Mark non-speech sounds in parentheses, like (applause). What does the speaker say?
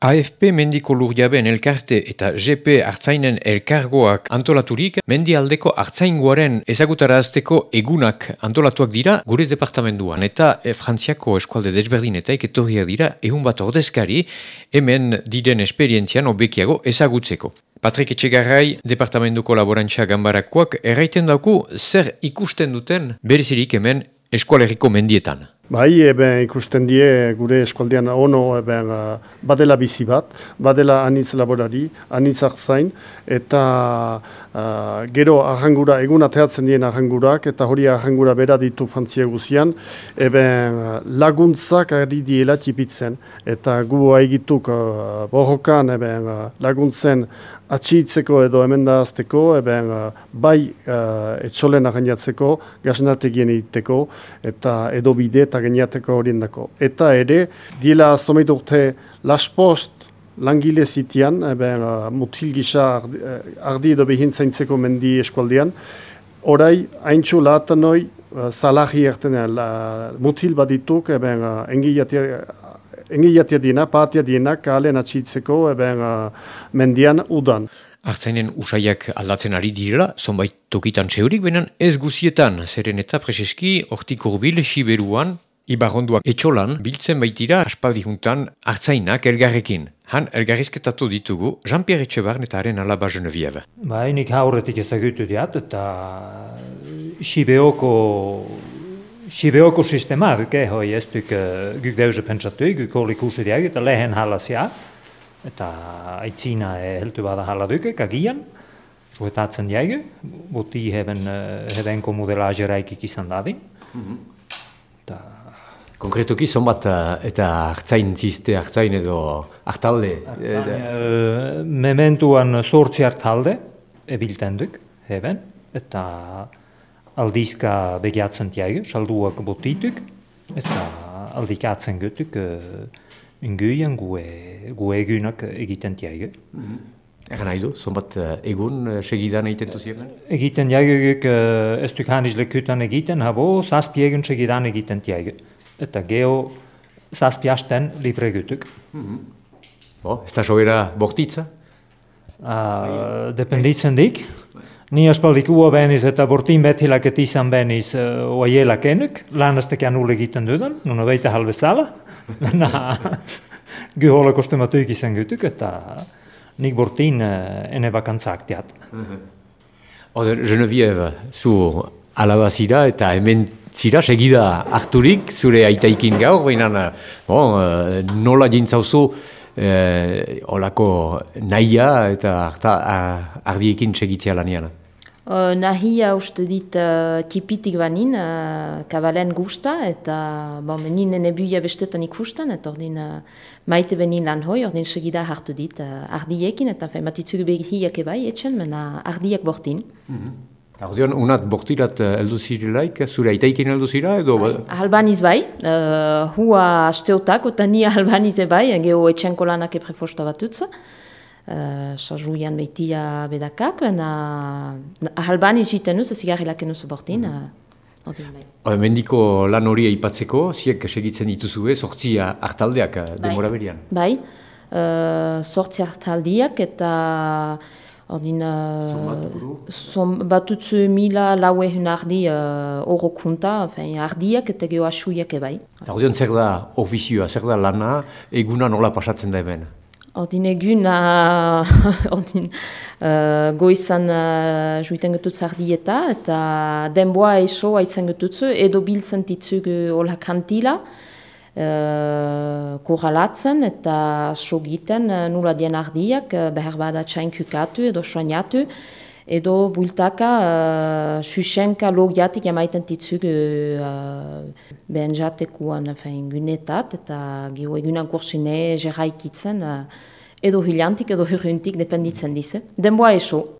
AFP Mendiko Lurjabeen elkarte eta GP hartzainen elkargoak antolaturik, mendialdeko hartzaingoaren ezagutarazteko egunak antolatuak dira gure departamentuan. Eta e, Frantziako eskualde desberdinetaik etorriak dira ehun bat ordezkari hemen diren esperientzian obekiago ezagutzeko. Patrik Etxegarrai, departamentuko laborantza gambarakoak, erraiten dauku zer ikusten duten berezirik hemen eskualeriko mendietan. Bai, eben, ikusten die gure eskualdean ono eben, uh, badela bizi bat, badela anitz laborari, anitz hartzain, eta uh, gero ahangura, egun ateatzen dien ahangurak, eta hori ahangura bera ditu fantzia guzian, eben, laguntzak ari diela tipitzen, eta gu haigituk uh, borrokan eben, laguntzen atxitzeko edo emendazteko, eben, bai uh, etxolen ahanjatzeko, gaznategien egiteko, eta edo bide eta geniateko horien dako. Eta ere, diela zomeitu urte laspost langile zitian, eben, uh, mutil gisa ardi, uh, ardi edo behin zaintzeko mendi eskualdean, orai, haintxu lahatan hoi, uh, salahi erten, la, mutil badituk, eben, uh, engi jatia dina, patia dina, kalen atxitzeko, eben, uh, mendian udan. Artzainen usaiak aldatzen ari direla, zonbait tokitan txeurik, benen ez guzietan, zeren eta preseski, hortik urbil, siberuan, Ibarronduak etxolan biltzen baitira aspaldi juntan hartzainak elgarrekin. Han elgarrizketatu ditugu Jean-Pierre Etxebarn eta haren alaba Genevieve. Ba, nik haurretik ezagutu diat eta Sibeoko Sibeoko sistema duk eh, hoi ez duk uh, guk deuze pentsatu, guk holik usi diag eta lehen halazia eta aitzina e, heltu bada haladuk, kagian suetatzen diag, boti heben, uh, hebenko modelazeraikik izan dadin. Mm -hmm. Konkretuki, zonbat eh, eta hartzain ziste, hartzain edo hartalde? Uh, mementuan sortzi hartalde, ebilten duk, heben, eta aldizka begiatzen tiago, salduak botituk, eta aldikatzen gutuk, uh, inguian gue, gue egunak egiten tiago. Mm -hmm. Egan nahi du, zonbat egun segidan egiten duzien? Egiten diagogik, uh, ez duk haniz lekutan egiten, habo, zazpi egun segidan egiten tiago eta geho zazpiasten libre gutuk. Mm -hmm. Bo, ez da soera bortitza? Uh, dependitzen dik. Ni aspaldik ua beniz eta bortin betilak izan beniz uh, oaiela kenuk, lan estekean ule egiten dudan, nuna beita halbezala. (laughs) Na, gehola kostumatuik izan gutuk, eta nik bortin uh, ene bakantzak diat. Mm -hmm. Oder, Genevieve, zu alabazira eta hemen zira segida harturik zure aitaikin gaur, baina bon, eh, nola jintzauzu eh, olako nahia eta harta, ardiekin segitzea lanian? Uh, nahia uste dit uh, tipitik banin, uh, kabalen gusta, eta bon, benin nebuia bestetan ikustan, eta ordin uh, maite benin lan hoi, ordin segida hartu dit uh, ardiekin, eta fe, matitzugu behiak ebai etxen, mena ardiak bortin. Mm Ordean, unat bortirat eh, heldu zirilaik, zure aitaikin heldu zira edo? Bai, albaniz bai, uh, hua asteotak, eta ni (laughs) albaniz bai, geho etxenko lanak eprefosta batutz. Uh, Sajuian behitia bedakak, na, albaniz jiten ez zigarri laken uzu bortin. Mm. Uh, mendiko lan hori aipatzeko, ziek segitzen dituzue, sortzia hartaldeak bai. demora berian? Bai, uh, sortzia hartaldiak eta... Ordin, uh, batutzu mila laue hun ardi uh, oro kunta, ardiak eta geho asuiak ebai. Ordin, zer da ofizioa, zer da lana, eguna nola pasatzen da hemen? (laughs) Ordin, eguna, ordin, uh, goizan uh, juiten getut zardieta, eta denboa eso haitzen getutzu, edo biltzen ditzug hola kantila, uh, korralatzen eta sogiten uh, nula dien ardiak, uh, behar bada txainkukatu edo soainatu, edo bultaka uh, susenka logiatik jamaiten titzug uh, behen jatekuan gunetat, eta geho egunan kursine jeraikitzen, uh, edo hilantik edo huruntik dependitzen dize. Denboa eso.